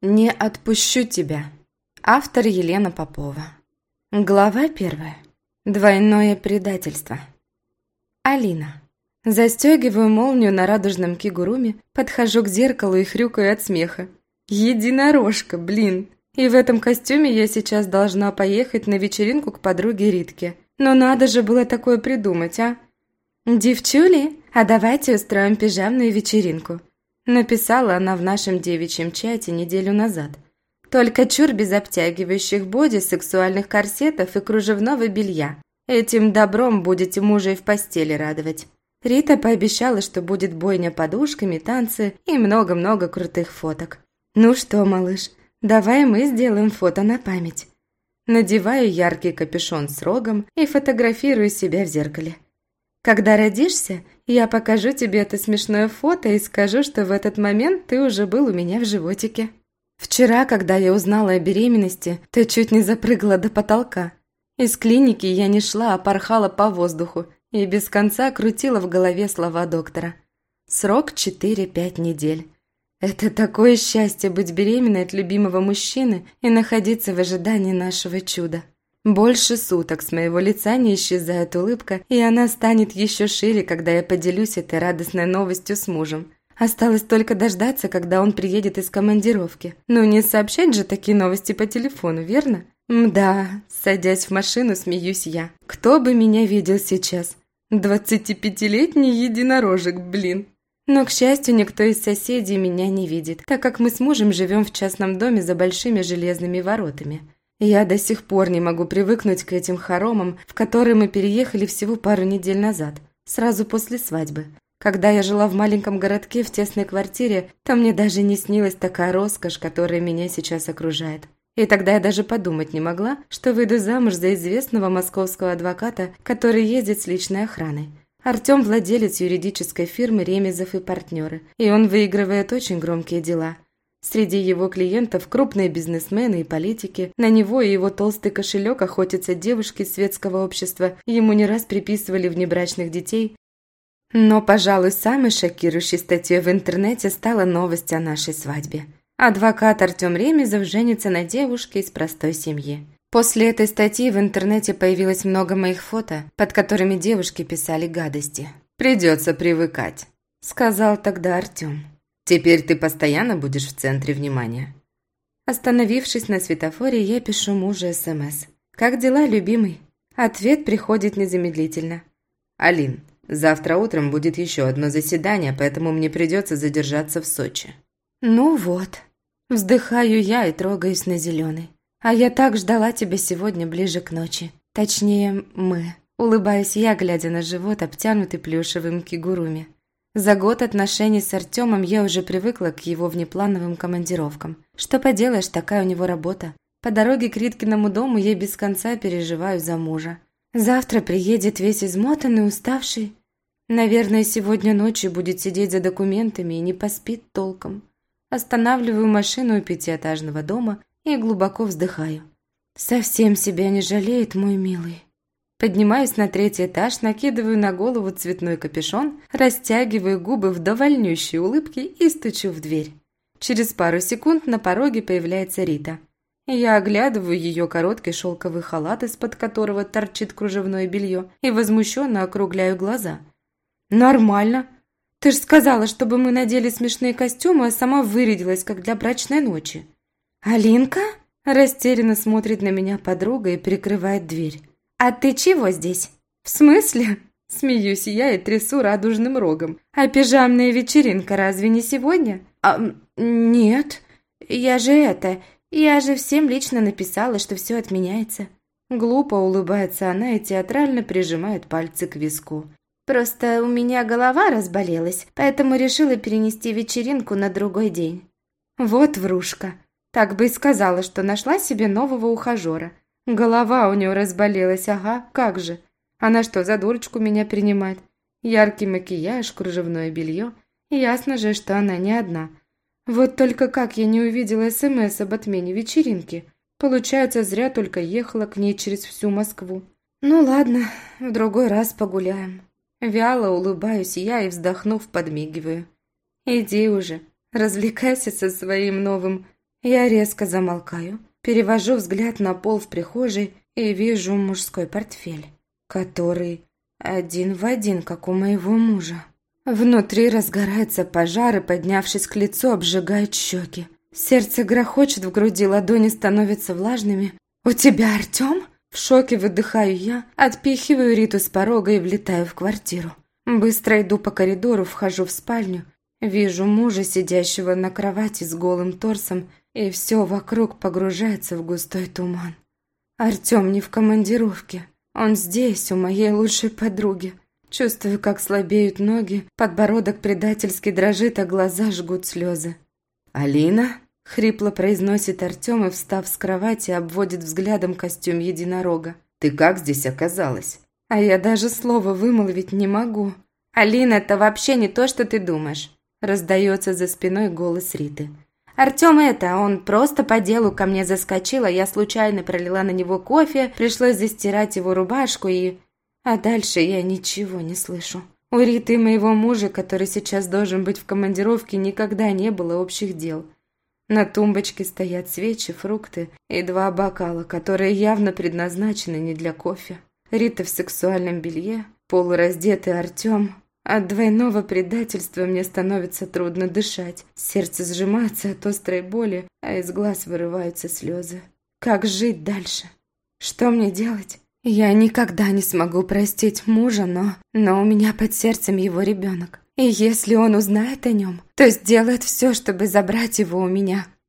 Не отпущу тебя. Автор Елена Попова. Глава первая. Двойное предательство. Алина. Застегиваю молнию на радужном кигуруме, подхожу к зеркалу и хрюкаю от смеха. Единорожка, блин. И в этом костюме я сейчас должна поехать на вечеринку к подруге Ритке. Но надо же было такое придумать, а? «Девчули, а давайте устроим пижамную вечеринку», написала она в нашем девичьем чате неделю назад. «Только чур без обтягивающих боди, сексуальных корсетов и кружевного белья. Этим добром будете мужа и в постели радовать». Рита пообещала, что будет бойня подушками, танцы и много-много крутых фоток. «Ну что, малыш, давай мы сделаем фото на память». Надеваю яркий капюшон с рогом и фотографирую себя в зеркале. Когда родишься, я покажу тебе это смешное фото и скажу, что в этот момент ты уже был у меня в животике. Вчера, когда я узнала о беременности, ты чуть не запрыгала до потолка. Из клиники я не шла, а порхала по воздуху и без конца крутила в голове слова доктора. Срок 4-5 недель. Это такое счастье быть беременной от любимого мужчины и находиться в ожидании нашего чуда. Больше суток с моего лица не исчезает улыбка, и она станет еще шире, когда я поделюсь этой радостной новостью с мужем. Осталось только дождаться, когда он приедет из командировки. Ну, не сообщать же такие новости по телефону, верно? Мда, садясь в машину, смеюсь я. Кто бы меня видел сейчас? Двадцатипятилетний единорожек, блин. Но, к счастью, никто из соседей меня не видит, так как мы с мужем живем в частном доме за большими железными воротами. Я до сих пор не могу привыкнуть к этим хоромам, в которые мы переехали всего пару недель назад, сразу после свадьбы. Когда я жила в маленьком городке в тесной квартире, то мне даже не снилась такая роскошь, которая меня сейчас окружает. И тогда я даже подумать не могла, что выйду замуж за известного московского адвоката, который ездит с личной охраной. Артем – владелец юридической фирмы «Ремезов и партнеры», и он выигрывает очень громкие дела – Среди его клиентов крупные бизнесмены и политики. На него и его толстый кошелек охотятся девушки светского общества. Ему не раз приписывали внебрачных детей. Но, пожалуй, самой шокирующей статьей в интернете стала новость о нашей свадьбе. Адвокат Артем Ремезов женится на девушке из простой семьи. После этой статьи в интернете появилось много моих фото, под которыми девушки писали гадости. «Придется привыкать», – сказал тогда Артем. Теперь ты постоянно будешь в центре внимания. Остановившись на светофоре, я пишу мужу СМС. «Как дела, любимый?» Ответ приходит незамедлительно. «Алин, завтра утром будет еще одно заседание, поэтому мне придется задержаться в Сочи». «Ну вот». Вздыхаю я и трогаюсь на зеленый. «А я так ждала тебя сегодня ближе к ночи. Точнее, мы». Улыбаюсь я, глядя на живот, обтянутый плюшевым кигуруми. За год отношений с Артемом я уже привыкла к его внеплановым командировкам. Что поделаешь, такая у него работа. По дороге к Риткиному дому я без конца переживаю за мужа. Завтра приедет весь измотанный, уставший. Наверное, сегодня ночью будет сидеть за документами и не поспит толком. Останавливаю машину у пятиэтажного дома и глубоко вздыхаю. Совсем себя не жалеет мой милый. Поднимаюсь на третий этаж, накидываю на голову цветной капюшон, растягиваю губы в довольнющей улыбке и стучу в дверь. Через пару секунд на пороге появляется Рита. Я оглядываю ее короткий шелковый халат, из-под которого торчит кружевное белье, и возмущенно округляю глаза. «Нормально. Ты ж сказала, чтобы мы надели смешные костюмы, а сама вырядилась, как для брачной ночи». «Алинка?» – растерянно смотрит на меня подруга и прикрывает дверь. «А ты чего здесь?» «В смысле?» Смеюсь я и трясу радужным рогом. «А пижамная вечеринка разве не сегодня?» «А, нет. Я же это... Я же всем лично написала, что все отменяется». Глупо улыбается она и театрально прижимает пальцы к виску. «Просто у меня голова разболелась, поэтому решила перенести вечеринку на другой день». «Вот врушка. Так бы и сказала, что нашла себе нового ухажера. Голова у нее разболелась, ага, как же. Она что, за дурочку меня принимает? Яркий макияж, кружевное белье. Ясно же, что она не одна. Вот только как я не увидела СМС об отмене вечеринки. Получается, зря только ехала к ней через всю Москву. Ну ладно, в другой раз погуляем. Вяло улыбаюсь я и, вздохнув, подмигиваю. Иди уже, развлекайся со своим новым Я резко замолкаю, перевожу взгляд на пол в прихожей и вижу мужской портфель, который один в один, как у моего мужа. Внутри разгорается пожар и, поднявшись к лицу, обжигает щеки. Сердце грохочет в груди, ладони становятся влажными. «У тебя Артем?» В шоке выдыхаю я, отпихиваю Риту с порога и влетаю в квартиру. Быстро иду по коридору, вхожу в спальню. Вижу мужа, сидящего на кровати с голым торсом, и все вокруг погружается в густой туман. Артем не в командировке. Он здесь, у моей лучшей подруги. Чувствую, как слабеют ноги, подбородок предательски дрожит, а глаза жгут слезы. «Алина?» – хрипло произносит Артем и, встав с кровати, обводит взглядом костюм единорога. «Ты как здесь оказалась?» А я даже слова вымолвить не могу. «Алина, это вообще не то, что ты думаешь», – раздается за спиной голос Риты. Артем это, он просто по делу ко мне заскочил, а я случайно пролила на него кофе, пришлось застирать его рубашку и... А дальше я ничего не слышу. У Риты моего мужа, который сейчас должен быть в командировке, никогда не было общих дел. На тумбочке стоят свечи, фрукты и два бокала, которые явно предназначены не для кофе. Рита в сексуальном белье, полураздетый Артем. От двойного предательства мне становится трудно дышать. Сердце сжимается от острой боли, а из глаз вырываются слезы. Как жить дальше? Что мне делать? Я никогда не смогу простить мужа, но... Но у меня под сердцем его ребенок. И если он узнает о нем, то сделает все, чтобы забрать его у меня.